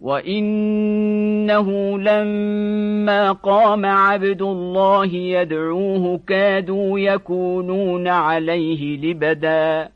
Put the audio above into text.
وإنه لما قام عبد الله يدعوه كادوا يكونون عليه لبداً